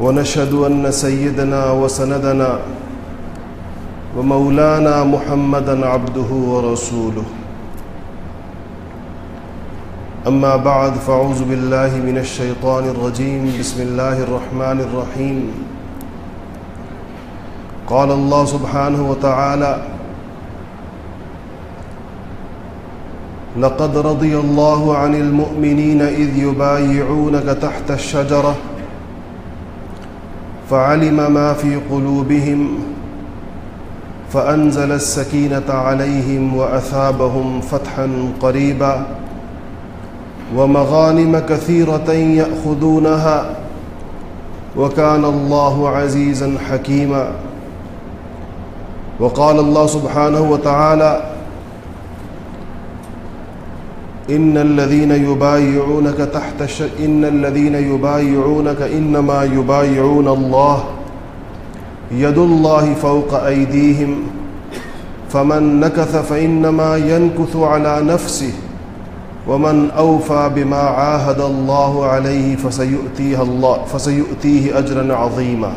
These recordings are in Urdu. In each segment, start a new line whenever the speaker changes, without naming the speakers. ونشهد أن سيدنا وسندنا ومولانا محمدا عبده ورسوله أما بعد فعوذ بالله من الشيطان الرجيم بسم الله الرحمن الرحيم قال الله سبحانه وتعالى لقد رضي الله عن المؤمنين إذ يبايعونك تحت الشجرة فعلم ما في قلوبهم فأنزل السكينة عليهم وأثابهم فتحا قريبا ومغانم كثيرة يأخذونها وكان الله عزيزا حكيما وقال الله سبحانه وتعالى ان الذين يبايعونك تحت ش... ان الذين يبايعونك انما يبايعون الله يد الله فوق ايديهم فمن نكث فانما ينكث على نفسه ومن اوفى بما عاهد الله عليه فسيؤتيه الله فسيؤتيه اجرا عظيما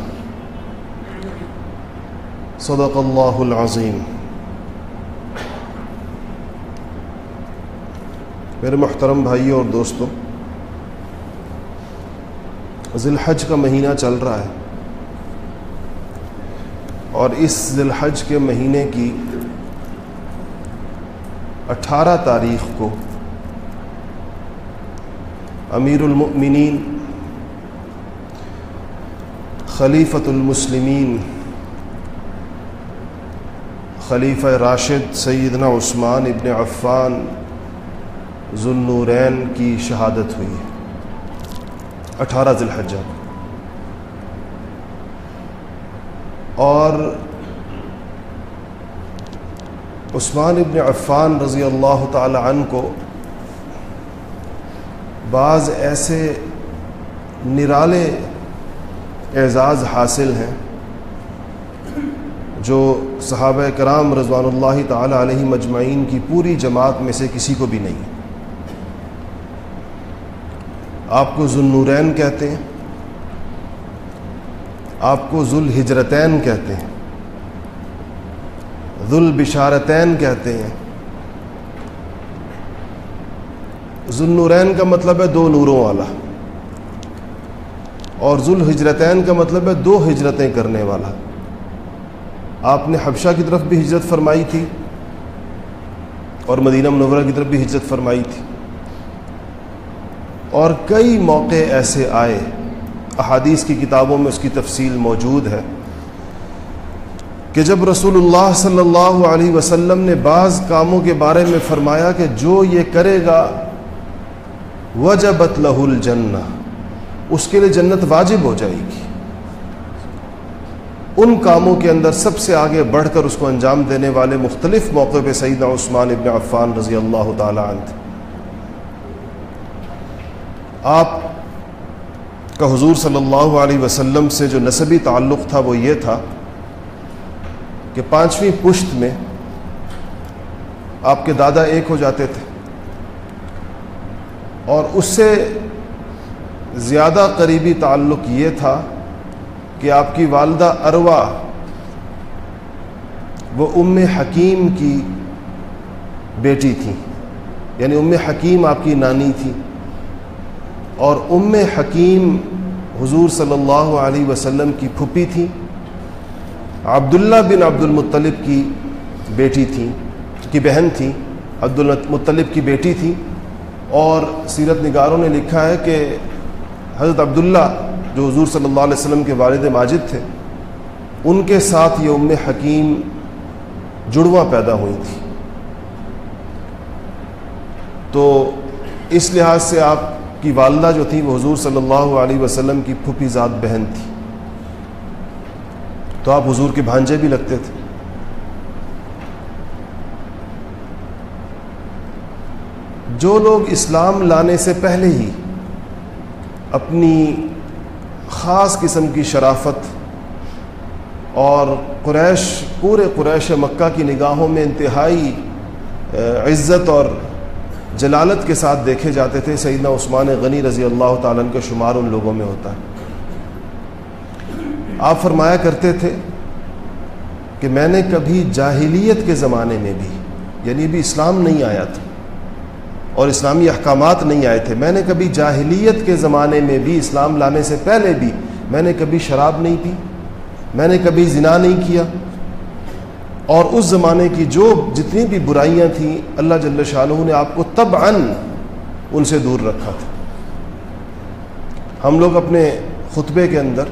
صدق الله العظيم میرے محترم بھائی اور دوستوں ذی الحج کا مہینہ چل رہا ہے اور اس ذی الحج کے مہینے کی اٹھارہ تاریخ کو امیر المؤمنین خلیفۃ المسلمین خلیفہ راشد سیدنا عثمان ابن عفان ذنورین کی شہادت ہوئی ہے اٹھارہ ذی الحجہ اور عثمان ابن عفان رضی اللہ تعالی عنہ کو بعض ایسے نرالے اعزاز حاصل ہیں جو صحابہ کرام رضوان اللہ تعالی علیہ مجمعین کی پوری جماعت میں سے کسی کو بھی نہیں آپ کو ظلمورین کہتے ہیں آپ کو ذوالحجرتین ہجرتین کہتے ہیں ذوالبشارتین بشارتین کہتے ہیں ذوالنورین کا مطلب ہے دو نوروں والا اور ذوالحجرتین کا مطلب ہے دو ہجرتیں کرنے والا آپ نے حبشہ کی طرف بھی ہجرت فرمائی تھی اور مدینہ منورہ کی طرف بھی ہجرت فرمائی تھی اور کئی موقع ایسے آئے احادیث کی کتابوں میں اس کی تفصیل موجود ہے کہ جب رسول اللہ صلی اللہ علیہ وسلم نے بعض کاموں کے بارے میں فرمایا کہ جو یہ کرے گا وجبت لہ الجنہ اس کے لیے جنت واجب ہو جائے گی ان کاموں کے اندر سب سے آگے بڑھ کر اس کو انجام دینے والے مختلف موقع پہ سیدنا عثمان ابن عفان رضی اللہ تعالیٰ عنہ آپ کا حضور صلی اللہ علیہ وسلم سے جو نصبی تعلق تھا وہ یہ تھا کہ پانچویں پشت میں آپ کے دادا ایک ہو جاتے تھے اور اس سے زیادہ قریبی تعلق یہ تھا کہ آپ کی والدہ اروا وہ ام حکیم کی بیٹی تھیں یعنی ام حکیم آپ کی نانی تھی اور ام حکیم حضور صلی اللہ علیہ وسلم کی پھپھی تھی عبداللہ بن عبد المطلب کی بیٹی تھیں کی بہن تھیں المطلب کی بیٹی تھیں اور سیرت نگاروں نے لکھا ہے کہ حضرت عبداللہ جو حضور صلی اللہ علیہ وسلم کے والد ماجد تھے ان کے ساتھ یہ ام حکیم جڑواں پیدا ہوئی تھی تو اس لحاظ سے آپ کی والدہ جو تھی وہ حضور صلی اللہ علیہ وسلم کی پھوپھی ذات بہن تھی تو آپ حضور کے بھانجے بھی لگتے تھے جو لوگ اسلام لانے سے پہلے ہی اپنی خاص قسم کی شرافت اور قریش پورے قریش مکہ کی نگاہوں میں انتہائی عزت اور جلالت کے ساتھ دیکھے جاتے تھے سیدنا عثمان غنی رضی اللہ تعالیٰ کا شمار ان لوگوں میں ہوتا ہے آپ فرمایا کرتے تھے کہ میں نے کبھی جاہلیت کے زمانے میں بھی یعنی بھی اسلام نہیں آیا تھا اور اسلامی احکامات نہیں آئے تھے میں نے کبھی جاہلیت کے زمانے میں بھی اسلام لانے سے پہلے بھی میں نے کبھی شراب نہیں پی میں نے کبھی زنا نہیں کیا اور اس زمانے کی جو جتنی بھی برائیاں تھیں اللہ جل شاہ نے آپ کو تب ان ان سے دور رکھا تھا ہم لوگ اپنے خطبے کے اندر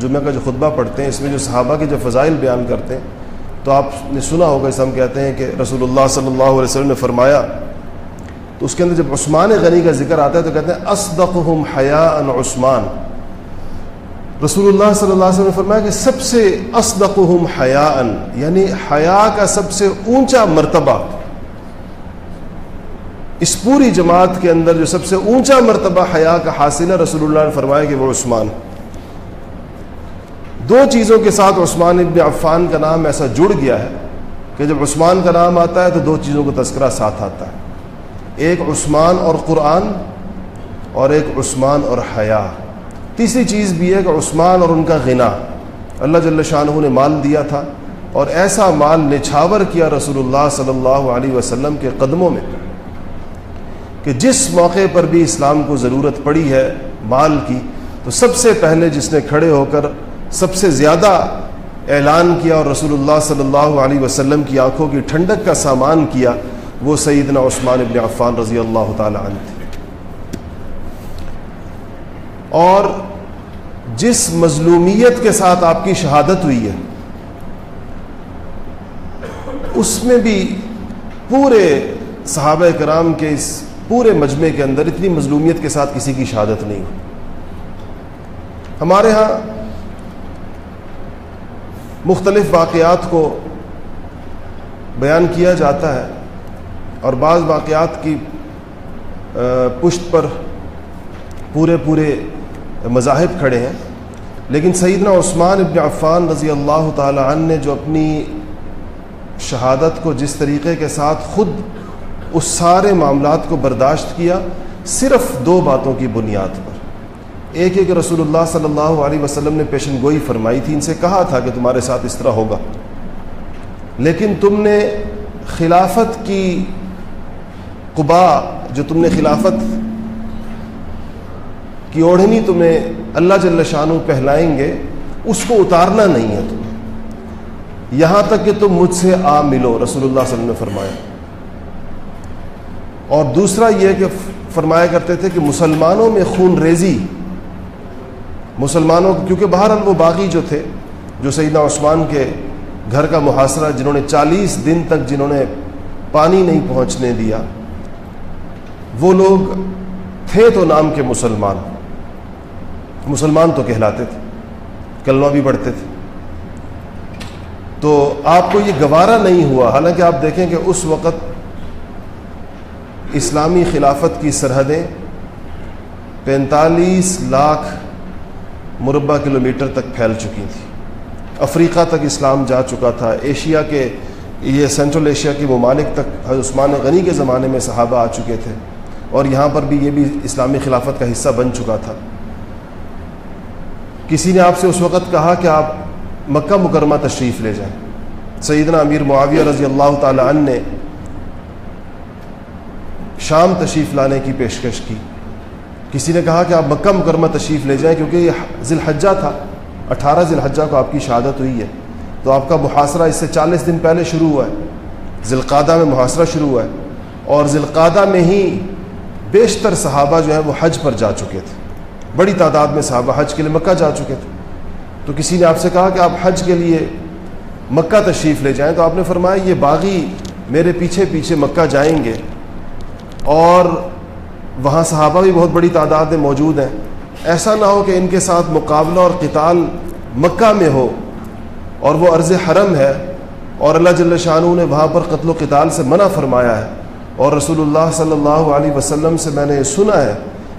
جمعہ کا جو خطبہ پڑھتے ہیں اس میں جو صحابہ کے جو فضائل بیان کرتے ہیں تو آپ نے سنا ہوگا اس ہم کہتے ہیں کہ رسول اللہ صلی اللہ علیہ وسلم نے فرمایا تو اس کے اندر جب عثمان غنی کا ذکر آتا ہے تو کہتے ہیں اسدقہم حیا ان عثمان رسول اللہ صلی اللہ علیہ وسلم نے فرمایا کہ سب سے اسدقہم حیا ان یعنی حیا کا سب سے اونچا مرتبہ اس پوری جماعت کے اندر جو سب سے اونچا مرتبہ حیا کا حاصل ہے رسول اللہ نے فرمایا کہ وہ عثمان دو چیزوں کے ساتھ عثمان ابن عفان کا نام ایسا جڑ گیا ہے کہ جب عثمان کا نام آتا ہے تو دو چیزوں کا تذکرہ ساتھ آتا ہے ایک عثمان اور قرآن اور ایک عثمان اور حیا تیسری چیز بھی ہے کہ عثمان اور ان کا غنا اللہ جل شاہ نے مال دیا تھا اور ایسا مال نچھاور کیا رسول اللہ صلی اللہ علیہ وسلم کے قدموں میں کہ جس موقع پر بھی اسلام کو ضرورت پڑی ہے مال کی تو سب سے پہلے جس نے کھڑے ہو کر سب سے زیادہ اعلان کیا اور رسول اللہ صلی اللہ علیہ وسلم کی آنکھوں کی ٹھنڈک کا سامان کیا وہ سیدنا عثمان ابن عفان رضی اللہ تعالی عنہ تھے اور جس مظلومیت کے ساتھ آپ کی شہادت ہوئی ہے اس میں بھی پورے صحابہ کرام کے اس پورے مجمع کے اندر اتنی مظلومیت کے ساتھ کسی کی شہادت نہیں ہوئی ہمارے ہاں مختلف واقعات کو بیان کیا جاتا ہے اور بعض واقعات کی پشت پر پورے پورے مذاہب کھڑے ہیں لیکن سیدنا عثمان ابن عفان رضی اللہ تعالی عنہ نے جو اپنی شہادت کو جس طریقے کے ساتھ خود اس سارے معاملات کو برداشت کیا صرف دو باتوں کی بنیاد پر ایک ایک رسول اللہ صلی اللہ علیہ وسلم نے پیشن گوئی فرمائی تھی ان سے کہا تھا کہ تمہارے ساتھ اس طرح ہوگا لیکن تم نے خلافت کی قبا جو تم نے خلافت کی اوڑھنی تمہیں اللہ جل شانو پہلائیں گے اس کو اتارنا نہیں ہے تمہیں یہاں تک کہ تم مجھ سے آ ملو رسول اللہ صلی اللہ علیہ وسلم نے فرمایا اور دوسرا یہ کہ فرمایا کرتے تھے کہ مسلمانوں میں خون ریزی مسلمانوں کیونکہ بہرحال وہ باغی جو تھے جو سیدنا عثمان کے گھر کا محاصرہ جنہوں نے چالیس دن تک جنہوں نے پانی نہیں پہنچنے دیا وہ لوگ تھے تو نام کے مسلمان مسلمان تو کہلاتے تھے کلمہ بھی بڑھتے تھے تو آپ کو یہ گوارا نہیں ہوا حالانکہ آپ دیکھیں کہ اس وقت اسلامی خلافت کی سرحدیں پینتالیس لاکھ مربع کلومیٹر تک پھیل چکی تھیں افریقہ تک اسلام جا چکا تھا ایشیا کے یہ سینٹرل ایشیا کے ممالک تک عثمان غنی کے زمانے میں صحابہ آ چکے تھے اور یہاں پر بھی یہ بھی اسلامی خلافت کا حصہ بن چکا تھا کسی نے آپ سے اس وقت کہا کہ آپ مکہ مکرمہ تشریف لے جائیں سیدنا امیر معاویہ رضی اللہ تعالی عنہ نے شام تشریف لانے کی پیشکش کی کسی نے کہا کہ آپ مکہ مکرمہ تشریف لے جائیں کیونکہ یہ ذی الحجہ تھا اٹھارہ ذی الحجہ کو آپ کی شہادت ہوئی ہے تو آپ کا محاصرہ اس سے چالیس دن پہلے شروع ہوا ہے القادہ میں محاصرہ شروع ہوا ہے اور القادہ میں ہی بیشتر صحابہ جو ہیں وہ حج پر جا چکے تھے بڑی تعداد میں صحابہ حج کے لیے مکہ جا چکے تھے تو کسی نے آپ سے کہا کہ آپ حج کے لیے مکہ تشریف لے جائیں تو آپ نے فرمایا یہ باغی میرے پیچھے پیچھے مکہ جائیں گے اور وہاں صحابہ بھی بہت بڑی تعداد میں موجود ہیں ایسا نہ ہو کہ ان کے ساتھ مقابلہ اور قتال مکہ میں ہو اور وہ عرض حرم ہے اور اللہ جل شاہ نے وہاں پر قتل و قتال سے منع فرمایا ہے اور رسول اللہ صلی اللہ علیہ وسلم سے میں نے سنا ہے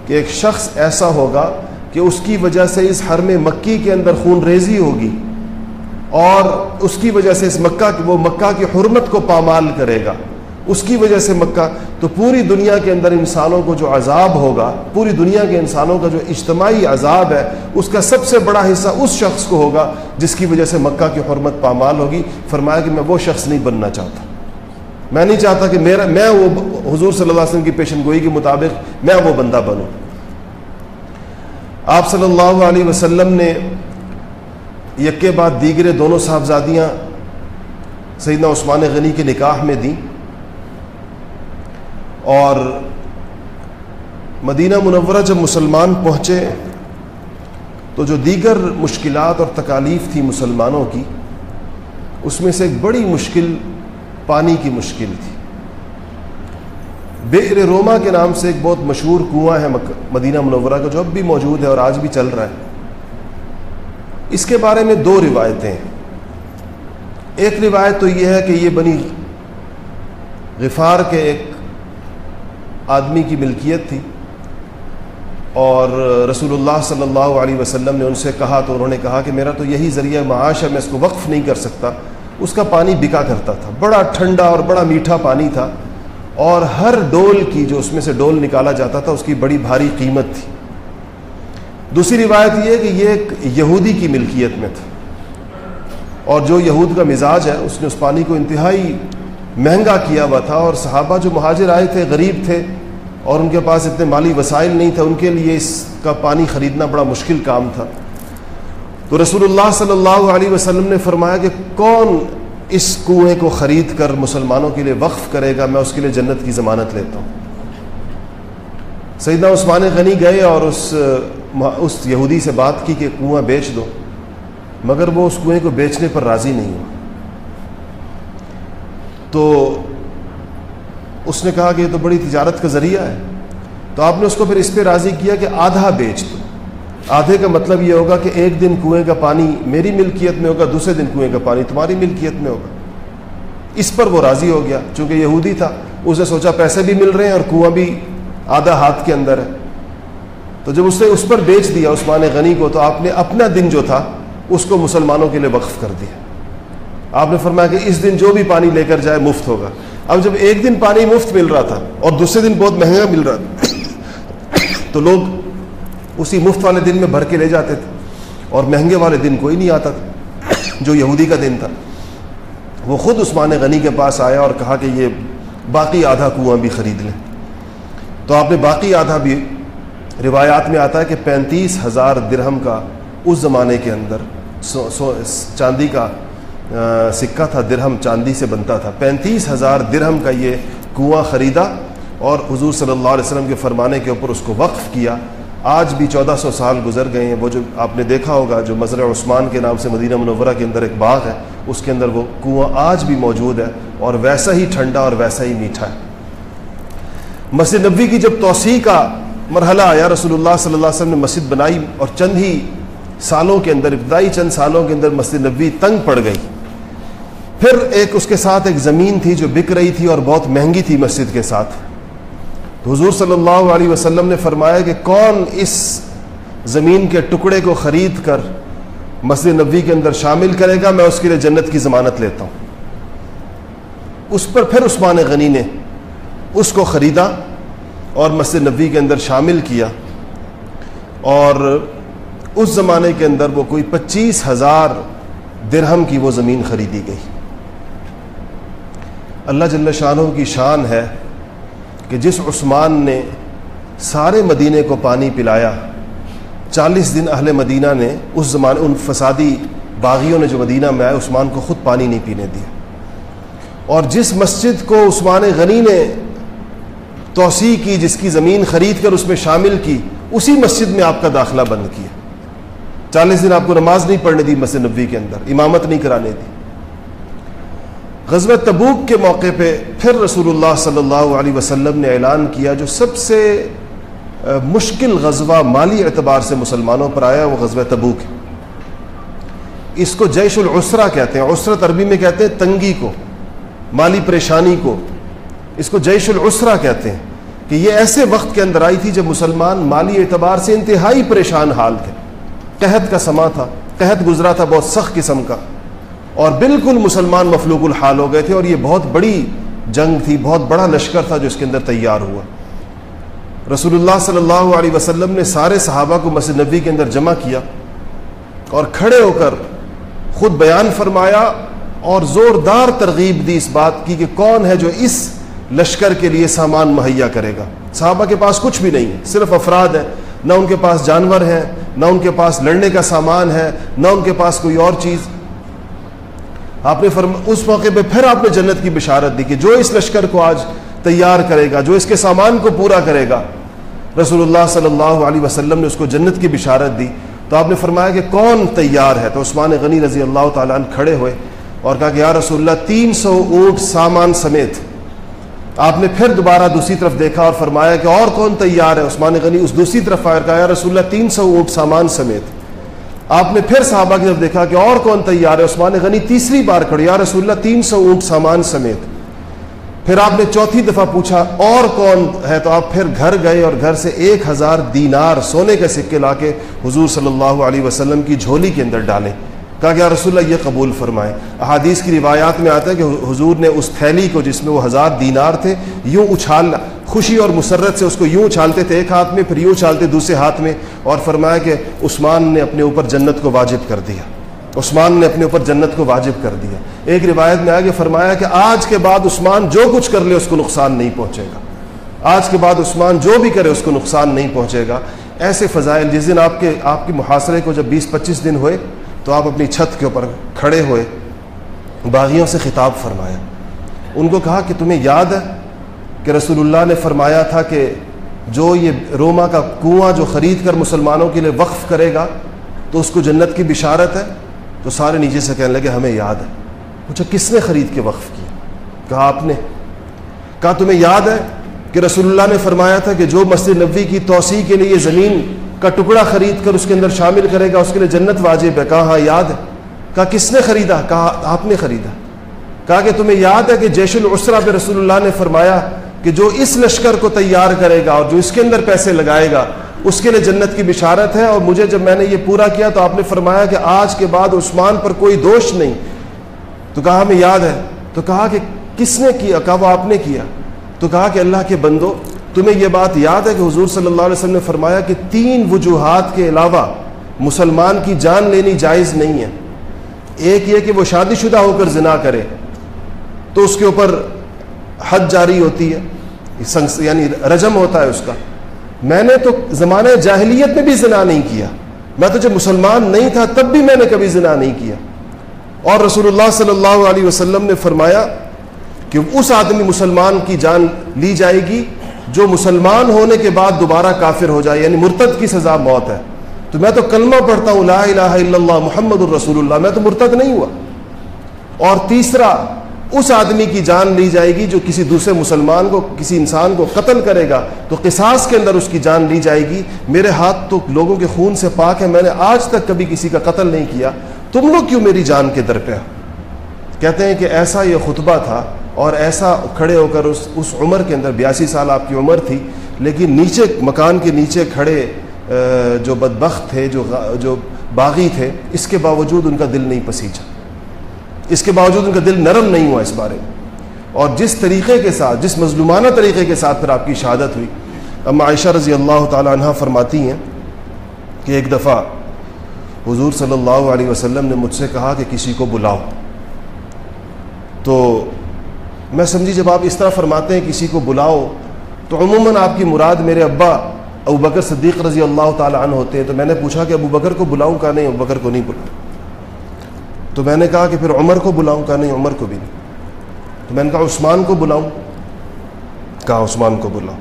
کہ ایک شخص ایسا ہوگا کہ اس کی وجہ سے اس حرم مکی کے اندر خون ریزی ہوگی اور اس کی وجہ سے اس مکہ وہ مکہ کی حرمت کو پامال کرے گا اس کی وجہ سے مکہ تو پوری دنیا کے اندر انسانوں کو جو عذاب ہوگا پوری دنیا کے انسانوں کا جو اجتماعی عذاب ہے اس کا سب سے بڑا حصہ اس شخص کو ہوگا جس کی وجہ سے مکہ کی حرمت پامال ہوگی فرمایا کہ میں وہ شخص نہیں بننا چاہتا میں نہیں چاہتا کہ میرا میں وہ حضور صلی اللہ علیہ وسلم کی پیشن گوئی کے مطابق میں وہ بندہ بنوں آپ صلی اللہ علیہ وسلم نے یکے بعد دیگرے دونوں صاحبزادیاں سیدنا عثمان غنی کے نکاح میں دیں اور مدینہ منورہ جب مسلمان پہنچے تو جو دیگر مشکلات اور تکالیف تھی مسلمانوں کی اس میں سے ایک بڑی مشکل پانی کی مشکل تھی بے روما کے نام سے ایک بہت مشہور کنواں ہے مدینہ منورہ کا جو اب بھی موجود ہے اور آج بھی چل رہا ہے اس کے بارے میں دو روایتیں ایک روایت تو یہ ہے کہ یہ بنی غفار کے ایک آدمی کی ملکیت تھی اور رسول اللہ صلی اللہ علیہ وسلم نے ان سے کہا تو انہوں نے کہا کہ میرا تو یہی ذریعہ معاش ہے میں اس کو وقف نہیں کر سکتا اس کا پانی بکا کرتا تھا بڑا ٹھنڈا اور بڑا میٹھا پانی تھا اور ہر ڈول کی جو اس میں سے ڈول نکالا جاتا تھا اس کی بڑی بھاری قیمت تھی دوسری روایت یہ ہے کہ یہ ایک یہودی کی ملکیت میں تھا اور جو یہود کا مزاج ہے اس نے اس پانی کو انتہائی مہنگا کیا ہوا تھا اور صحابہ جو مہاجر آئے تھے غریب تھے اور ان کے پاس اتنے مالی وسائل نہیں تھے ان کے لیے اس کا پانی خریدنا بڑا مشکل کام تھا تو رسول اللہ صلی اللہ علیہ وسلم نے فرمایا کہ کون اس کنویں کو خرید کر مسلمانوں کے لیے وقف کرے گا میں اس کے لیے جنت کی ضمانت لیتا ہوں سیدنا عثمان غنی گئے اور اس اس یہودی سے بات کی کہ کنواں بیچ دو مگر وہ اس کنویں کو بیچنے پر راضی نہیں ہوا تو اس نے کہا کہ یہ تو بڑی تجارت کا ذریعہ ہے تو آپ نے اس کو پھر اس پہ راضی کیا کہ آدھا بیچ دو آدھے کا مطلب یہ ہوگا کہ ایک دن کنویں کا پانی میری ملکیت میں ہوگا دوسرے دن کنویں کا پانی تمہاری ملکیت میں ہوگا اس پر وہ راضی ہو گیا چونکہ یہودی تھا اس نے سوچا پیسے بھی مل رہے ہیں اور کنواں بھی آدھا ہاتھ کے اندر ہے تو جب اس نے اس پر بیچ دیا عثمان غنی کو تو آپ نے اپنا دن جو تھا اس کو مسلمانوں کے لیے وقف کر دیا آپ نے فرمایا کہ اس دن جو بھی پانی لے کر جائے مفت ہوگا اب جب ایک دن پانی مفت مل رہا تھا اور دوسرے دن بہت مہنگا مل رہا تھا تو لوگ اسی مفت والے دن میں بھر کے لے جاتے تھے اور مہنگے والے دن کوئی نہیں آتا تھا جو یہودی کا دن تھا وہ خود عثمان غنی کے پاس آیا اور کہا کہ یہ باقی آدھا کنواں بھی خرید لیں تو آپ نے باقی آدھا بھی روایات میں آتا ہے کہ پینتیس ہزار درہم کا اس زمانے کے اندر سو سو چاندی کا سکہ تھا درہم چاندی سے بنتا تھا پینتیس ہزار درہم کا یہ کنواں خریدا اور حضور صلی اللہ علیہ وسلم کے فرمانے کے اوپر اس کو وقف کیا آج بھی چودہ سو سال گزر گئے ہیں وہ جو آپ نے دیکھا ہوگا جو مزرع عثمان کے نام سے مدینہ منورہ کے اندر ایک باغ ہے اس کے اندر وہ کنواں آج بھی موجود ہے اور ویسا ہی ٹھنڈا اور ویسا ہی میٹھا ہے مسجد نبوی کی جب توسیع کا مرحلہ آیا رسول اللہ صلی اللہ علیہ وسلم نے مسجد بنائی اور چند ہی سالوں کے اندر ابتدائی چند سالوں کے اندر مسجد نبوی تنگ پڑ گئی پھر ایک اس کے ساتھ ایک زمین تھی جو بک رہی تھی اور بہت مہنگی تھی مسجد کے ساتھ تو حضور صلی اللہ علیہ وسلم نے فرمایا کہ کون اس زمین کے ٹکڑے کو خرید کر مسجد نبوی کے اندر شامل کرے گا میں اس کے لیے جنت کی ضمانت لیتا ہوں اس پر پھر عثمان غنی نے اس کو خریدا اور مسجد نبوی کے اندر شامل کیا اور اس زمانے کے اندر وہ کوئی پچیس ہزار درہم کی وہ زمین خریدی گئی اللہ جل شاہوں کی شان ہے کہ جس عثمان نے سارے مدینے کو پانی پلایا چالیس دن اہل مدینہ نے اس زمانے ان فسادی باغیوں نے جو مدینہ میں آئے عثمان کو خود پانی نہیں پینے دیا اور جس مسجد کو عثمان غنی نے توسیع کی جس کی زمین خرید کر اس میں شامل کی اسی مسجد میں آپ کا داخلہ بند کیا چالیس دن آپ کو نماز نہیں پڑھنے دی مسجد نبوی کے اندر امامت نہیں کرانے دی غزب تبوک کے موقع پہ پھر رسول اللہ صلی اللہ علیہ وسلم نے اعلان کیا جو سب سے مشکل غزوہ مالی اعتبار سے مسلمانوں پر آیا وہ غزب تبوک ہے اس کو جیش العسرا کہتے ہیں عسرت عربی میں کہتے ہیں تنگی کو مالی پریشانی کو اس کو جیش العسرا کہتے ہیں کہ یہ ایسے وقت کے اندر آئی تھی جب مسلمان مالی اعتبار سے انتہائی پریشان حال تھے قحط کا سما تھا قحط گزرا تھا بہت سخت قسم کا اور بالکل مسلمان مفلوق الحال ہو گئے تھے اور یہ بہت بڑی جنگ تھی بہت بڑا لشکر تھا جو اس کے اندر تیار ہوا رسول اللہ صلی اللہ علیہ وسلم نے سارے صحابہ کو مسجد نبی کے اندر جمع کیا اور کھڑے ہو کر خود بیان فرمایا اور زوردار ترغیب دی اس بات کی کہ کون ہے جو اس لشکر کے لیے سامان مہیا کرے گا صحابہ کے پاس کچھ بھی نہیں ہے صرف افراد ہیں نہ ان کے پاس جانور ہیں نہ ان کے پاس لڑنے کا سامان ہے نہ ان کے پاس کوئی اور چیز آپ نے فرما اس موقع پہ پھر آپ نے جنت کی بشارت دی کہ جو اس لشکر کو آج تیار کرے گا جو اس کے سامان کو پورا کرے گا رسول اللہ صلی اللہ علیہ وسلم نے اس کو جنت کی بشارت دی تو آپ نے فرمایا کہ کون تیار ہے تو عثمان غنی رضی اللہ تعالیٰ عنہ کھڑے ہوئے اور کہا کہ یار رسول اللہ تین سو اونٹ سامان سمیت آپ نے پھر دوبارہ دوسری طرف دیکھا اور فرمایا کہ اور کون تیار ہے عثمان غنی اس دوسری طرف آئے کہا یار رسول اللہ تین سو اونٹ سامان سمیت آپ نے پھر صحابہ کی طرف دیکھا کہ اور کون تیار ہے عثمان غنی تیسری بار کھڑے یا رسول اللہ تین سو اونٹ سامان سمیت پھر آپ نے چوتھی دفعہ پوچھا اور کون ہے تو آپ پھر گھر گئے اور گھر سے ایک ہزار دینار سونے کے سکے لا کے حضور صلی اللہ علیہ وسلم کی جھولی کے اندر ڈالے کہا کہ یا رسول اللہ یہ قبول فرمائے احادیث کی روایات میں آتا ہے کہ حضور نے اس تھیلی کو جس میں وہ ہزار دینار تھے یوں اچھالنا خوشی اور مسرت سے اس کو یوں چھالتے تھے ایک ہاتھ میں پھر یوں چھالتے دوسرے ہاتھ میں اور فرمایا کہ عثمان نے اپنے اوپر جنت کو واجب کر دیا عثمان نے اپنے اوپر جنت کو واجب کر دیا ایک روایت میں آگے فرمایا کہ آج کے بعد عثمان جو کچھ کر لے اس کو نقصان نہیں پہنچے گا آج کے بعد عثمان جو بھی کرے اس کو نقصان نہیں پہنچے گا ایسے فضائل جس دن آپ کے آپ کے محاصرے کو جب بیس پچیس دن ہوئے تو آپ اپنی چھت کے اوپر کھڑے ہوئے باغیوں سے خطاب فرمایا ان کو کہا کہ تمہیں یاد ہے کہ رسول اللہ نے فرمایا تھا کہ جو یہ روما کا کنواں جو خرید کر مسلمانوں کے لیے وقف کرے گا تو اس کو جنت کی بشارت ہے تو سارے نیچے سے کہنے لگے ہمیں یاد ہے پوچھا کس نے خرید کے وقف کیا کہا آپ نے کہا تمہیں یاد ہے کہ رسول اللہ نے فرمایا تھا کہ جو مسجد نبوی کی توسیع کے لیے یہ زمین کا ٹکڑا خرید کر اس کے اندر شامل کرے گا اس کے لیے جنت واجب ہے کہاں یاد ہے کہا کس نے خریدا کہا آپ نے خریدا کہا کہ تمہیں یاد ہے کہ جیش العسرا پہ رسول اللہ نے فرمایا کہ جو اس لشکر کو تیار کرے گا اور جو اس کے اندر پیسے لگائے گا اس کے لیے جنت کی بشارت ہے اور مجھے جب میں نے یہ پورا کیا تو آپ نے فرمایا کہ آج کے بعد عثمان پر کوئی دوش نہیں تو کہا ہمیں یاد ہے تو کہا کہ کس نے کیا کہا وہ آپ نے کیا تو کہا کہ اللہ کے بندو تمہیں یہ بات یاد ہے کہ حضور صلی اللہ علیہ وسلم نے فرمایا کہ تین وجوہات کے علاوہ مسلمان کی جان لینی جائز نہیں ہے ایک یہ کہ وہ شادی شدہ ہو کر زنا کرے تو اس کے اوپر حد جاری ہوتی ہے یعنی رجم ہوتا ہے اس کا میں نے تو جاہلیت میں بھی زنا نہیں کیا میں تو جب مسلمان نہیں تھا تب بھی میں نے کبھی زنا نہیں کیا اور رسول اللہ صلی اللہ علیہ وسلم نے فرمایا کہ اس آدمی مسلمان کی جان لی جائے گی جو مسلمان ہونے کے بعد دوبارہ کافر ہو جائے یعنی مرتد کی سزا موت ہے تو میں تو کلمہ پڑھتا ہوں لا الہ الا اللہ محمد الرسول اللہ میں تو مرتد نہیں ہوا اور تیسرا اس آدمی کی جان لی جائے گی جو کسی دوسرے مسلمان کو کسی انسان کو قتل کرے گا تو قصاص کے اندر اس کی جان لی جائے گی میرے ہاتھ تو لوگوں کے خون سے پاک ہے میں نے آج تک کبھی کسی کا قتل نہیں کیا تم لوگ کیوں میری جان کے در پہ کہتے ہیں کہ ایسا یہ خطبہ تھا اور ایسا کھڑے ہو کر اس اس عمر کے اندر بیاسی سال آپ کی عمر تھی لیکن نیچے مکان کے نیچے کھڑے جو بدبخت تھے تھے جو باغی تھے اس کے باوجود ان کا دل نہیں پسیچا اس کے باوجود ان کا دل نرم نہیں ہوا اس بارے اور جس طریقے کے ساتھ جس مظلومانہ طریقے کے ساتھ پھر آپ کی شہادت ہوئی اب عائشہ رضی اللہ تعالی عنہ فرماتی ہیں کہ ایک دفعہ حضور صلی اللہ علیہ وسلم نے مجھ سے کہا کہ کسی کو بلاؤ تو میں سمجھی جب آپ اس طرح فرماتے ہیں کسی کو بلاؤ تو عموماً آپ کی مراد میرے ابا ابو بکر صدیق رضی اللہ تعالیٰ عنہ ہوتے ہیں تو میں نے پوچھا کہ ابو بکر کو بلاؤں کا نہیں ابو بکر کو نہیں بلاؤں تو میں نے کہا کہ پھر عمر کو بلاؤں کہا نہیں عمر کو بھی نہیں تو میں نے کہا عثمان کو بلاؤں کہا عثمان کو بلاؤں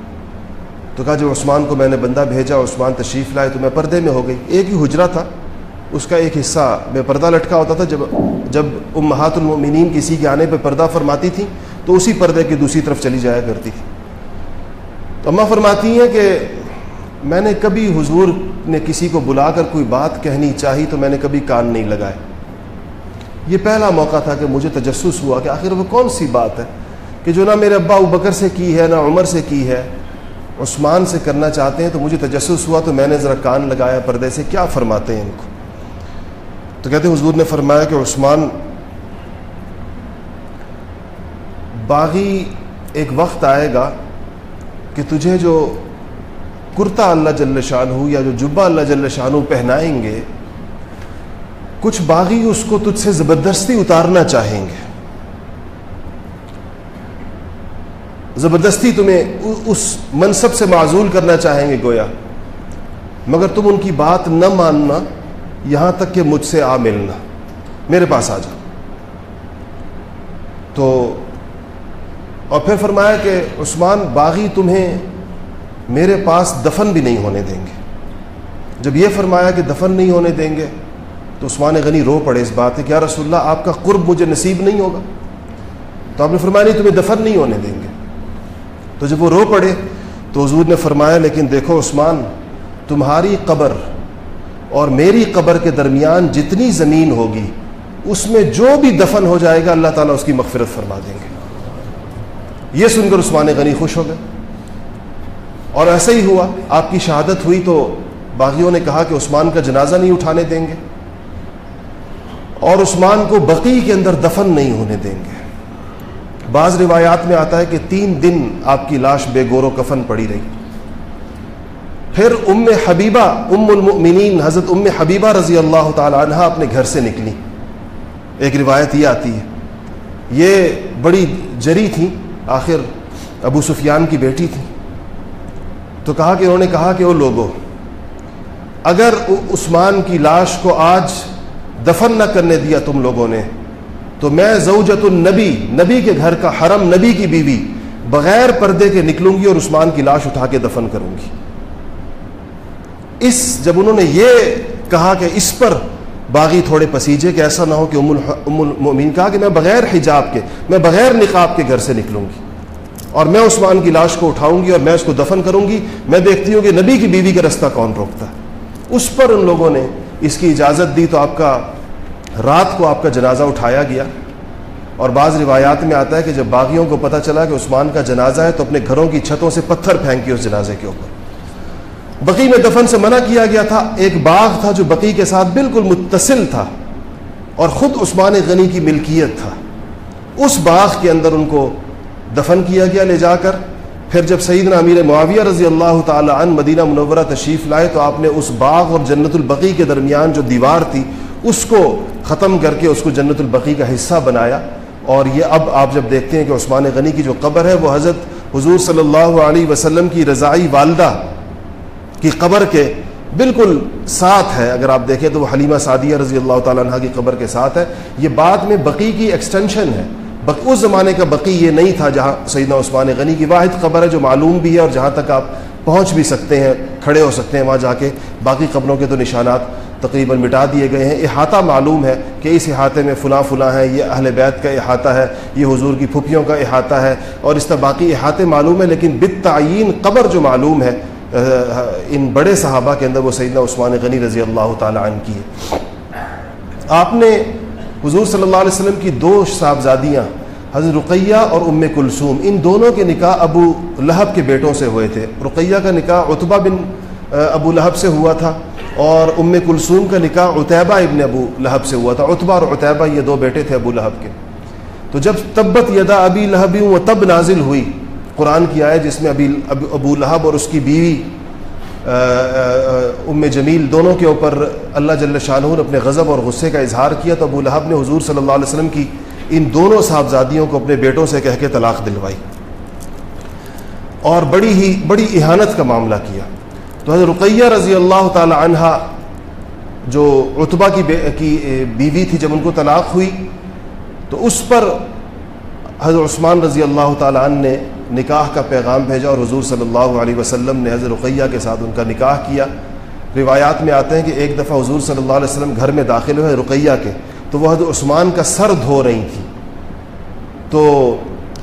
تو کہا جب عثمان کو میں نے بندہ بھیجا عثمان تشریف لائے تو میں پردے میں ہو گئی ایک ہی حجرہ تھا اس کا ایک حصہ میں پردہ لٹکا ہوتا تھا جب جب ام محات کسی کے آنے پہ پردہ فرماتی تھیں تو اسی پردے کی دوسری طرف چلی جایا کرتی تھی تو اماں فرماتی ہیں کہ میں نے کبھی حضور نے کسی کو بلا کر کوئی بات کہنی چاہی تو میں نے کبھی کان نہیں لگائے یہ پہلا موقع تھا کہ مجھے تجسس ہوا کہ آخر وہ کون سی بات ہے کہ جو نہ میرے ابا بکر سے کی ہے نہ عمر سے کی ہے عثمان سے کرنا چاہتے ہیں تو مجھے تجسس ہوا تو میں نے ذرا کان لگایا پردے سے کیا فرماتے ہیں ان کو تو کہتے ہیں حضور نے فرمایا کہ عثمان باغی ایک وقت آئے گا کہ تجھے جو کرتا اللہ جل ہو یا جو جبہ اللہ جل شان ہو پہنائیں گے کچھ باغی اس کو تجھ سے زبردستی اتارنا چاہیں گے زبردستی تمہیں اس منصب سے معذول کرنا چاہیں گے گویا مگر تم ان کی بات نہ ماننا یہاں تک کہ مجھ سے آ ملنا میرے پاس آ جاؤ تو اور پھر فرمایا کہ عثمان باغی تمہیں میرے پاس دفن بھی نہیں ہونے دیں گے جب یہ فرمایا کہ دفن نہیں ہونے دیں گے تو عثمان غنی رو پڑے اس بات کہ یا رسول اللہ آپ کا قرب مجھے نصیب نہیں ہوگا تو آپ نے فرمایا نہیں تمہیں دفن نہیں ہونے دیں گے تو جب وہ رو پڑے تو حضور نے فرمایا لیکن دیکھو عثمان تمہاری قبر اور میری قبر کے درمیان جتنی زمین ہوگی اس میں جو بھی دفن ہو جائے گا اللہ تعالیٰ اس کی مغفرت فرما دیں گے یہ سن کر عثمان غنی خوش ہو گئے اور ایسا ہی ہوا آپ کی شہادت ہوئی تو باغیوں نے کہا کہ عثمان کا جنازہ نہیں اٹھانے دیں گے اور عثمان کو بقی کے اندر دفن نہیں ہونے دیں گے بعض روایات میں آتا ہے کہ تین دن آپ کی لاش بے گور و کفن پڑی رہی پھر ام حبیبہ ام المؤمنین حضرت ام حبیبہ رضی اللہ تعالی عنہ اپنے گھر سے نکلی ایک روایت یہ آتی ہے یہ بڑی جری تھیں آخر ابو سفیان کی بیٹی تھیں تو کہا کہ انہوں نے کہا کہ وہ لوگوں اگر عثمان کی لاش کو آج دفن نہ کرنے دیا تم لوگوں نے تو میں زوجت النبی نبی کے گھر کا حرم نبی کی بیوی بغیر پردے کے نکلوں گی اور عثمان کی لاش اٹھا کے دفن کروں گی اس جب انہوں نے یہ کہا کہ اس پر باغی تھوڑے پسیجے کہ ایسا نہ ہو کہ ام المؤمنین کہا کہ میں بغیر حجاب کے میں بغیر نقاب کے گھر سے نکلوں گی اور میں عثمان کی لاش کو اٹھاؤں گی اور میں اس کو دفن کروں گی میں دیکھتی ہوں کہ نبی کی بیوی کا رستہ کون روکتا ہے اس پر ان لوگوں نے اس کی اجازت دی تو آپ کا رات کو آپ کا جنازہ اٹھایا گیا اور بعض روایات میں آتا ہے کہ جب باغیوں کو پتہ چلا کہ عثمان کا جنازہ ہے تو اپنے گھروں کی چھتوں سے پتھر پھینک کے اس جنازے کے اوپر بقی میں دفن سے منع کیا گیا تھا ایک باغ تھا جو بقی کے ساتھ بالکل متصل تھا اور خود عثمان غنی کی ملکیت تھا اس باغ کے اندر ان کو دفن کیا گیا لے جا کر پھر جب سعید امیر معاویہ رضی اللہ تعالی عن مدینہ منورہ تشریف لائے تو آپ نے اس باغ اور جنت البقیع کے درمیان جو دیوار تھی اس کو ختم کر کے اس کو جنت البقیع کا حصہ بنایا اور یہ اب آپ جب دیکھتے ہیں کہ عثمان غنی کی جو قبر ہے وہ حضرت حضور صلی اللہ علیہ وسلم کی رضائی والدہ کی قبر کے بالکل ساتھ ہے اگر آپ دیکھیں تو وہ حلیمہ سعدیہ رضی اللہ تعالیٰ عنہ کی قبر کے ساتھ ہے یہ بات میں بقی کی ایکسٹینشن ہے بق اس زمانے کا بقی یہ نہیں تھا جہاں سیدنا عثمان غنی کی واحد قبر ہے جو معلوم بھی ہے اور جہاں تک آپ پہنچ بھی سکتے ہیں کھڑے ہو سکتے ہیں وہاں جا کے باقی قبروں کے تو نشانات تقریباً مٹا دیے گئے ہیں احاطہ معلوم ہے کہ اس احاطے میں فلاں فلاں ہیں یہ اہل بیت کا احاطہ ہے یہ حضور کی پھپھیوں کا احاطہ ہے اور اس طرح باقی احاطے معلوم ہیں لیکن بت تعین قبر جو معلوم ہے ان بڑے صحابہ کے اندر وہ سیدنا عثمان غنی رضی اللہ تعالیٰ عنہ کی ہے آپ نے حضور صلی اللہ علیہ وسلم کی دو صاحبزادیاں حضرت رقیہ اور ام کلثوم ان دونوں کے نکاح ابو لہب کے بیٹوں سے ہوئے تھے رقیہ کا نکاح اتبا بن ابو لہب سے ہوا تھا اور ام کلثوم کا نکاح الطبہ ابن ابو لہب سے ہوا تھا اتبا اور الطعہ یہ دو بیٹے تھے ابو لہب کے تو جب تبت یدا ابی لہبی و تب نازل ہوئی قرآن کی آئے جس میں ابی ابو لہب اور اس کی بیوی ام جمیل دونوں کے اوپر اللہ جل نے اپنے غضب اور غصے کا اظہار کیا تو ابو لہب نے حضور صلی اللہ علیہ وسلم کی ان دونوں صاحبزادیوں کو اپنے بیٹوں سے کہہ کے طلاق دلوائی اور بڑی ہی بڑی احانت کا معاملہ کیا تو حضرت رقیہ رضی اللہ تعالی عنہ جو رتبا کی بیوی تھی جب ان کو طلاق ہوئی تو اس پر حضرت عثمان رضی اللہ تعالی عنہ نے نکاح کا پیغام بھیجا اور حضور صلی اللہ علیہ وسلم نے حضرت رقیہ کے ساتھ ان کا نکاح کیا روایات میں آتے ہیں کہ ایک دفعہ حضور صلی اللہ علیہ وسلم گھر میں داخل ہوئے رقیہ کے تو وہ حضرت عثمان کا سر دھو رہی تھیں تو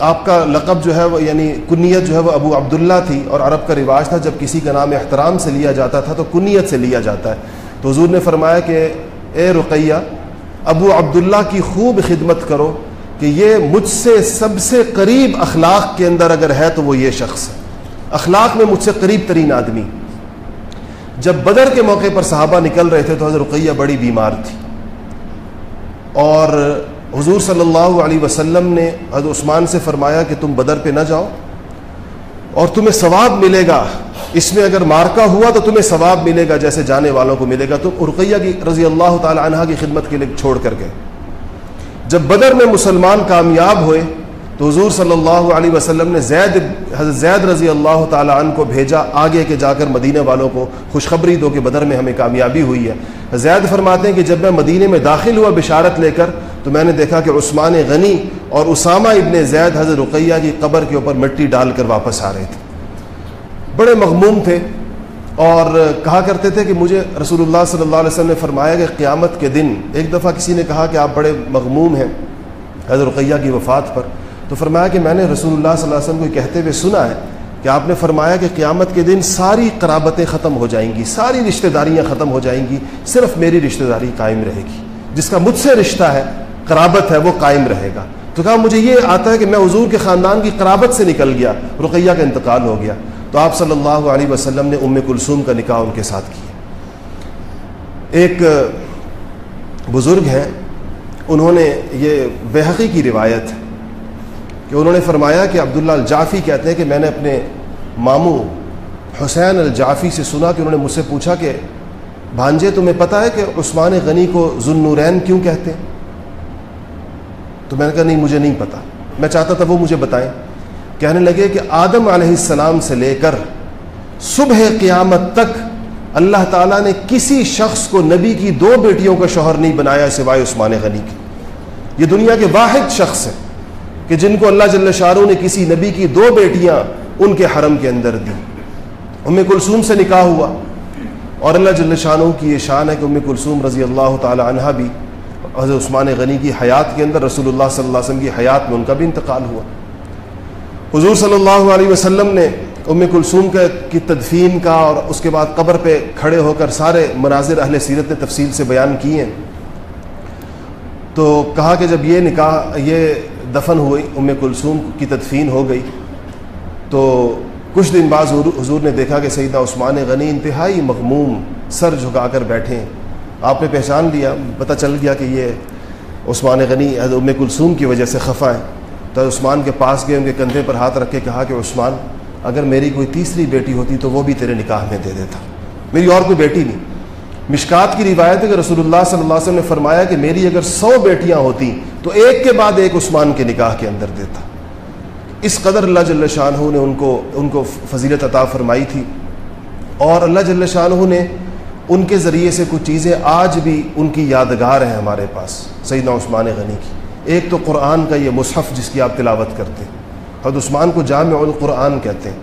آپ کا لقب جو ہے وہ یعنی کنیت جو ہے وہ ابو عبداللہ تھی اور عرب کا رواج تھا جب کسی کا نام احترام سے لیا جاتا تھا تو کنیت سے لیا جاتا ہے تو حضور نے فرمایا کہ اے رقیہ ابو عبداللہ کی خوب خدمت کرو کہ یہ مجھ سے سب سے قریب اخلاق کے اندر اگر ہے تو وہ یہ شخص ہے اخلاق میں مجھ سے قریب ترین آدمی جب بدر کے موقع پر صحابہ نکل رہے تھے تو حضرت رقیہ بڑی بیمار تھی اور حضور صلی اللہ علیہ وسلم نے حضرت عثمان سے فرمایا کہ تم بدر پہ نہ جاؤ اور تمہیں ثواب ملے گا اس میں اگر مارکا ہوا تو تمہیں ثواب ملے گا جیسے جانے والوں کو ملے گا تم رقیہ کی رضی اللہ تعالی عنہ کی خدمت کے لیے چھوڑ کر گئے جب بدر میں مسلمان کامیاب ہوئے تو حضور صلی اللہ علیہ وسلم نے زید حضرت زید رضی اللہ تعالیٰ عنہ کو بھیجا آگے کے جا کر مدینہ والوں کو خوشخبری دو کہ بدر میں ہمیں کامیابی ہوئی ہے زید فرماتے ہیں کہ جب میں مدینہ میں داخل ہوا بشارت لے کر تو میں نے دیکھا کہ عثمان غنی اور اسامہ ابن زید حضرت رقیہ کی قبر کے اوپر مٹی ڈال کر واپس آ رہے تھے بڑے مغموم تھے اور کہا کرتے تھے کہ مجھے رسول اللہ صلی اللہ علیہ وسلم نے فرمایا کہ قیامت کے دن ایک دفعہ کسی نے کہا کہ آپ بڑے مغموم ہیں حضر رقیہ کی وفات پر تو فرمایا کہ میں نے رسول اللہ صلی اللہ علیہ وسلم کو کہتے ہوئے سنا ہے کہ آپ نے فرمایا کہ قیامت کے دن ساری قرابتیں ختم ہو جائیں گی ساری رشتہ داریاں ختم ہو جائیں گی صرف میری رشتہ داری قائم رہے گی جس کا مجھ سے رشتہ ہے قرابت ہے وہ قائم رہے گا تو کہا مجھے یہ آتا ہے کہ میں حضور کے خاندان کی قرابت سے نکل گیا رقیہ کا انتقال ہو گیا تو آپ صلی اللہ علیہ وسلم نے ام کلثوم کا نکاح ان کے ساتھ کیا ایک بزرگ ہیں انہوں نے یہ بحقی کی روایت کہ انہوں نے فرمایا کہ عبداللہ الجعفی کہتے ہیں کہ میں نے اپنے ماموں حسین الجافی سے سنا کہ انہوں نے مجھ سے پوچھا کہ بھانجے تمہیں پتہ ہے کہ عثمان غنی کو ذنورین کیوں کہتے ہیں تو میں نے کہا نہیں مجھے نہیں پتہ میں چاہتا تھا وہ مجھے بتائیں کہنے لگے کہ آدم علیہ السلام سے لے کر صبح قیامت تک اللہ تعالیٰ نے کسی شخص کو نبی کی دو بیٹیوں کا شوہر نہیں بنایا سوائے عثمان غنی کی یہ دنیا کے واحد شخص ہیں کہ جن کو اللہ جل شاہ نے کسی نبی کی دو بیٹیاں ان کے حرم کے اندر دی ام کلثوم سے نکاح ہوا اور اللہ جل شاہ کی یہ شان ہے کہ ام کلثوم رضی اللہ تعالی عنہ بھی حضرت عثمان غنی کی حیات کے اندر رسول اللہ صلی اللہ علیہ وسلم کی حیات میں ان کا بھی انتقال ہوا حضور صلی اللہ علیہ وسلم نے ام کلثوم کے کی تدفین کا اور اس کے بعد قبر پہ کھڑے ہو کر سارے مناظر اہل سیرت نے تفصیل سے بیان کیے ہیں تو کہا کہ جب یہ نکاح یہ دفن ہوئی ام کلثوم کی تدفین ہو گئی تو کچھ دن بعد حضور نے دیکھا کہ سیدہ عثمان غنی انتہائی مغموم سر جھکا کر بیٹھے ہیں آپ نے پہچان لیا پتہ چل گیا کہ یہ عثمان غنی ام کلثوم کی وجہ سے خفا ہے تو عثمان کے پاس گئے ان کے کندھے پر ہاتھ رکھ کے کہا کہ عثمان اگر میری کوئی تیسری بیٹی ہوتی تو وہ بھی تیرے نکاح میں دے دیتا میری اور کوئی بیٹی نہیں مشکات کی روایت اگر رسول اللہ صلی اللہ علیہ وسلم نے فرمایا کہ میری اگر سو بیٹیاں ہوتی تو ایک کے بعد ایک عثمان کے نکاح کے اندر دیتا اس قدر اللہ جل شاہ نے ان کو ان کو فضیلت عطا فرمائی تھی اور اللہ جل شاہ نے ان کے ذریعے سے کچھ چیزیں آج بھی ان کی یادگار ہیں ہمارے پاس سیدنا عثمان غنی کی ایک تو قرآن کا یہ مصحف جس کی آپ تلاوت کرتے عثمان کو جامع القرآن کہتے ہیں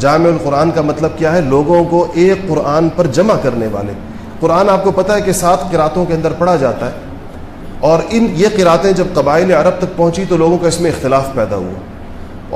جامع القرآن کا مطلب کیا ہے لوگوں کو ایک قرآن پر جمع کرنے والے قرآن آپ کو پتہ ہے کہ سات قراتوں کے اندر پڑھا جاتا ہے اور ان یہ قراتیں جب قبائل عرب تک پہنچی تو لوگوں کا اس میں اختلاف پیدا ہوا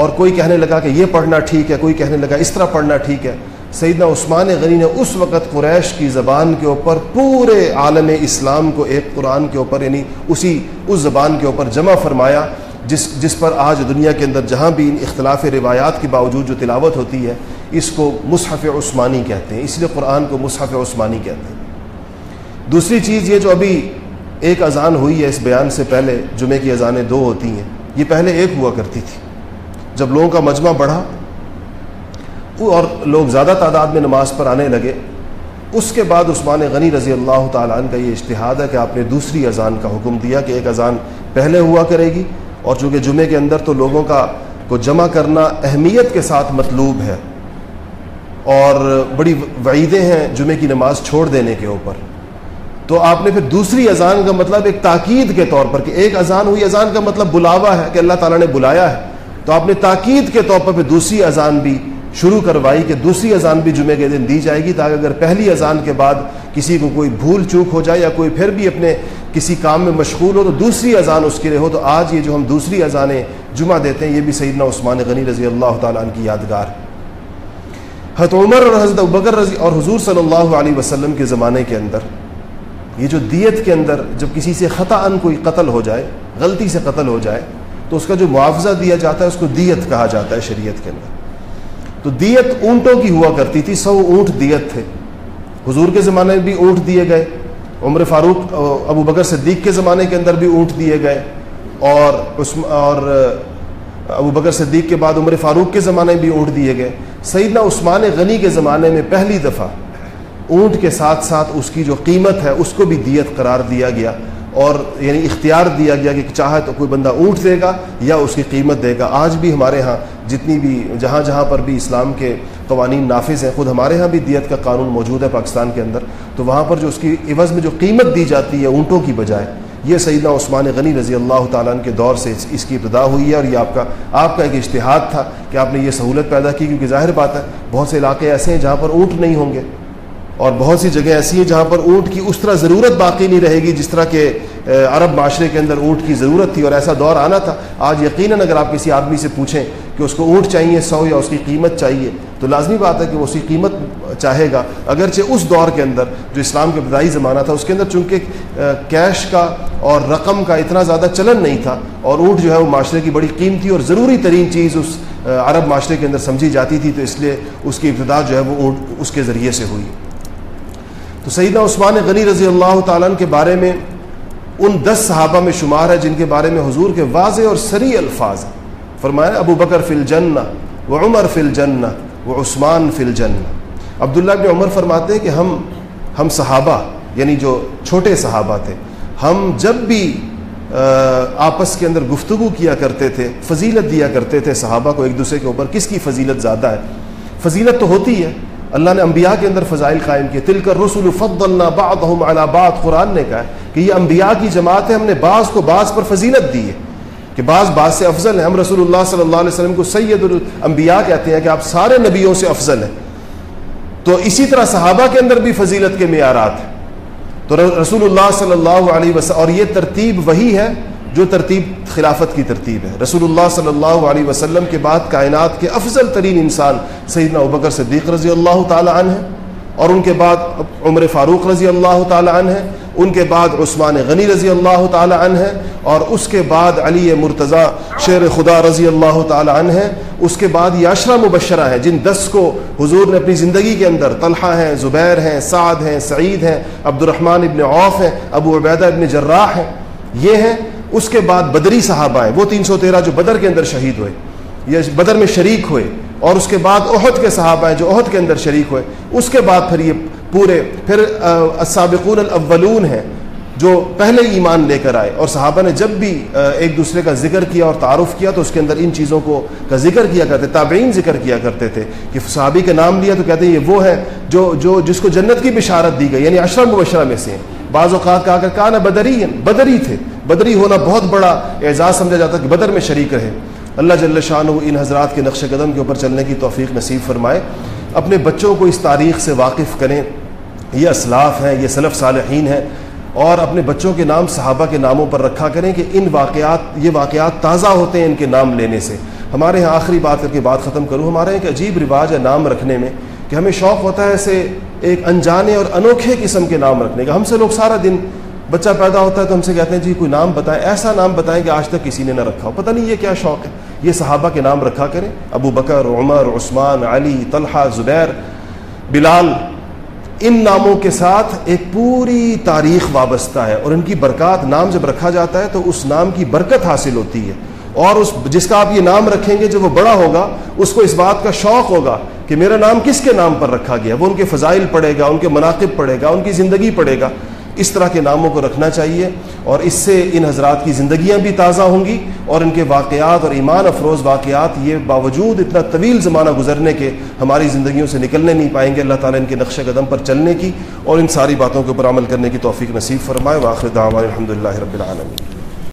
اور کوئی کہنے لگا کہ یہ پڑھنا ٹھیک ہے کوئی کہنے لگا اس طرح پڑھنا ٹھیک ہے سیدنا عثمان غنی نے اس وقت قریش کی زبان کے اوپر پورے عالم اسلام کو ایک قرآن کے اوپر یعنی اسی اس زبان کے اوپر جمع فرمایا جس جس پر آج دنیا کے اندر جہاں بھی ان اختلاف روایات کے باوجود جو تلاوت ہوتی ہے اس کو مصحف عثمانی کہتے ہیں اس لیے قرآن کو مصحف عثمانی کہتے ہیں دوسری چیز یہ جو ابھی ایک اذان ہوئی ہے اس بیان سے پہلے جمعے کی اذانیں دو ہوتی ہیں یہ پہلے ایک ہوا کرتی تھی جب لوگوں کا مجمع بڑھا اور لوگ زیادہ تعداد میں نماز پر آنے لگے اس کے بعد عثمان غنی رضی اللہ تعالیٰ عنہ کا یہ اشتہاد ہے کہ آپ نے دوسری اذان کا حکم دیا کہ ایک اذان پہلے ہوا کرے گی اور چونکہ جمعے کے اندر تو لوگوں کا کو جمع کرنا اہمیت کے ساتھ مطلوب ہے اور بڑی وعیدیں ہیں جمعے کی نماز چھوڑ دینے کے اوپر تو آپ نے پھر دوسری اذان کا مطلب ایک تاکید کے طور پر کہ ایک اذان ہوئی اذان کا مطلب بلاوا ہے کہ اللہ تعالیٰ نے بلایا ہے تو آپ نے تاکید کے طور پر پھر دوسری اذان بھی شروع کروائی کہ دوسری اذان بھی جمعے کے دن دی جائے گی تاکہ اگر پہلی اذان کے بعد کسی کو کوئی بھول چوک ہو جائے یا کوئی پھر بھی اپنے کسی کام میں مشغول ہو تو دوسری اذان اس کے لیے ہو تو آج یہ جو ہم دوسری اذانیں جمعہ دیتے ہیں یہ بھی سیدنا عثمان غنی رضی اللہ تعالیٰ عنہ کی یادگار حت عمر اور حضرت بکر رضی اور حضور صلی اللہ علیہ وسلم کے زمانے کے اندر یہ جو دیت کے اندر جب کسی سے خطا ان کوئی قتل ہو جائے غلطی سے قتل ہو جائے تو اس کا جو معاوضہ دیا جاتا ہے اس کو دیت کہا جاتا ہے شریعت کے اندر تو دیت اونٹوں کی ہوا کرتی تھی سو اونٹ دیت تھے حضور کے زمانے میں بھی اونٹ دیے گئے عمر فاروق ابو بکر صدیق کے زمانے کے اندر بھی اونٹ دیے گئے اور اور ابو بکر صدیق کے بعد عمر فاروق کے زمانے میں بھی اونٹ دیے گئے سیدنا عثمان غنی کے زمانے میں پہلی دفعہ اونٹ کے ساتھ ساتھ اس کی جو قیمت ہے اس کو بھی دیت قرار دیا گیا اور یعنی اختیار دیا گیا کہ چاہے تو کوئی بندہ اونٹ دے گا یا اس کی قیمت دے گا آج بھی ہمارے ہاں جتنی بھی جہاں جہاں پر بھی اسلام کے قوانین نافذ ہیں خود ہمارے ہاں بھی دیت کا قانون موجود ہے پاکستان کے اندر تو وہاں پر جو اس کی عوض میں جو قیمت دی جاتی ہے اونٹوں کی بجائے یہ سیدنا عثمان غنی رضی اللہ تعالیٰ کے دور سے اس کی ابتدا ہوئی ہے اور یہ آپ کا آپ کا ایک اشتہاد تھا کہ آپ نے یہ سہولت پیدا کی کیونکہ ظاہر بات ہے بہت سے علاقے ایسے ہیں جہاں پر اونٹ نہیں ہوں گے اور بہت سی جگہ ایسی ہے جہاں پر اونٹ کی اس طرح ضرورت باقی نہیں رہے گی جس طرح کہ عرب معاشرے کے اندر اونٹ کی ضرورت تھی اور ایسا دور آنا تھا آج یقیناً اگر آپ کسی آدمی سے پوچھیں کہ اس کو اونٹ چاہیے سو یا اس کی قیمت چاہیے تو لازمی بات ہے کہ وہ اس کی قیمت چاہے گا اگرچہ اس دور کے اندر جو اسلام کے ابتدائی زمانہ تھا اس کے اندر چونکہ کیش کا اور رقم کا اتنا زیادہ چلن نہیں تھا اور اونٹ جو ہے وہ معاشرے کی بڑی قیمتی اور ضروری ترین چیز اس عرب معاشرے کے اندر سمجھی جاتی تھی تو اس لیے اس کی ابتدا جو ہے وہ اونٹ اس کے ذریعے سے ہوئی تو سیدہ عثمان غنی رضی اللہ تعالیٰ کے بارے میں ان دس صحابہ میں شمار ہے جن کے بارے میں حضور کے واضح اور سری الفاظ ہیں فرمایا ابو بکر فل جنّ و عمر فل جن و عثمان فل جنّ عبداللہ بن عمر فرماتے ہیں کہ ہم ہم صحابہ یعنی جو چھوٹے صحابہ تھے ہم جب بھی آپس کے اندر گفتگو کیا کرتے تھے فضیلت دیا کرتے تھے صحابہ کو ایک دوسرے کے اوپر کس کی فضیلت زیادہ ہے فضیلت تو ہوتی ہے اللہ نے انبیاء کے اندر فضائل قائم کیے تل کر رسول کی قرآن نے کہا کہ یہ انبیاء کی جماعت ہے ہم نے بعض کو بعض پر فضیلت دی ہے کہ بعض بعض سے افضل ہے ہم رسول اللہ صلی اللہ علیہ وسلم کو سید الانبیاء کہتے ہیں کہ آپ سارے نبیوں سے افضل ہیں تو اسی طرح صحابہ کے اندر بھی فضیلت کے معیارات تو رسول اللہ صلی اللہ علیہ وسلم اور یہ ترتیب وہی ہے جو ترتیب خلافت کی ترتیب ہے رسول اللہ صلی اللہ علیہ وسلم کے بعد کائنات کے افضل ترین انسان سیدنا ابکر صدیق رضی اللہ تعالیٰ عنہ ہے اور ان کے بعد عمر فاروق رضی اللہ تعالیٰ عنہ ہے ان کے بعد عثمان غنی رضی اللہ تعالیٰ عنہ ہے اور اس کے بعد علی مرتضیٰ شیر خدا رضی اللہ تعالیٰ عنہ ہے اس کے بعد یاشرہ مبشرہ ہیں جن دس کو حضور نے اپنی زندگی کے اندر طلحہ ہیں زبیر ہیں سعد ہیں سعید ہیں عبد الرحمن ابن عوف ہیں ابو عبیدہ ابن جراح ہیں یہ ہیں اس کے بعد بدری صحابہ ہے وہ تین سو تیرہ جو بدر کے اندر شہید ہوئے یا بدر میں شریک ہوئے اور اس کے بعد عہد کے صحابہ ہیں جو عہد کے اندر شریک ہوئے اس کے بعد پھر یہ پورے پھر السابقون الاولون ہیں جو پہلے ایمان لے کر آئے اور صحابہ نے جب بھی ایک دوسرے کا ذکر کیا اور تعارف کیا تو اس کے اندر ان چیزوں کو کا ذکر کیا کرتے تابعین ذکر کیا کرتے تھے کہ صحابی کے نام لیا تو کہتے ہیں یہ وہ ہے جو جو جس کو جنت کی بشارت دی گئی یعنی اشرم سے ہیں بعض اوقات کہا کر کہا نا بدری بدری تھے بدری ہونا بہت بڑا اعزاز سمجھا جاتا ہے کہ بدر میں شریک رہے اللہ جل شاہ ان حضرات کے نقش قدم کے اوپر چلنے کی توفیق نصیب فرمائے اپنے بچوں کو اس تاریخ سے واقف کریں یہ اسلاف ہیں یہ صلف صالحین ہیں اور اپنے بچوں کے نام صحابہ کے ناموں پر رکھا کریں کہ ان واقعات یہ واقعات تازہ ہوتے ہیں ان کے نام لینے سے ہمارے یہاں آخری بات کر کے بات ختم کروں ہمارے یہاں ایک عجیب رواج ہے نام رکھنے میں کہ ہمیں شوق ہوتا ہے اسے ایک انجانے اور انوکھے قسم کے نام رکھنے کا ہم سے لوگ سارا دن بچہ پیدا ہوتا ہے تو ہم سے کہتے ہیں جی کوئی نام بتائیں ایسا نام بتائیں کہ آج تک کسی نے نہ رکھا ہو پتہ نہیں یہ کیا شوق ہے یہ صحابہ کے نام رکھا کریں ابو بکر عمر عثمان علی طلحہ زبیر بلال ان ناموں کے ساتھ ایک پوری تاریخ وابستہ ہے اور ان کی برکات نام جب رکھا جاتا ہے تو اس نام کی برکت حاصل ہوتی ہے اور اس جس کا آپ یہ نام رکھیں گے جو وہ بڑا ہوگا اس کو اس بات کا شوق ہوگا کہ میرا نام کس کے نام پر رکھا گیا وہ ان کے فضائل پڑے گا ان کے مناقب پڑے گا ان کی زندگی پڑے گا اس طرح کے ناموں کو رکھنا چاہیے اور اس سے ان حضرات کی زندگیاں بھی تازہ ہوں گی اور ان کے واقعات اور ایمان افروز واقعات یہ باوجود اتنا طویل زمانہ گزرنے کے ہماری زندگیوں سے نکلنے نہیں پائیں گے اللہ تعالیٰ ان کے نقش قدم پر چلنے کی اور ان ساری باتوں کے اوپر عمل کرنے کی توفیق نصیب فرمائے واخر دعوان الحمد رب العالمین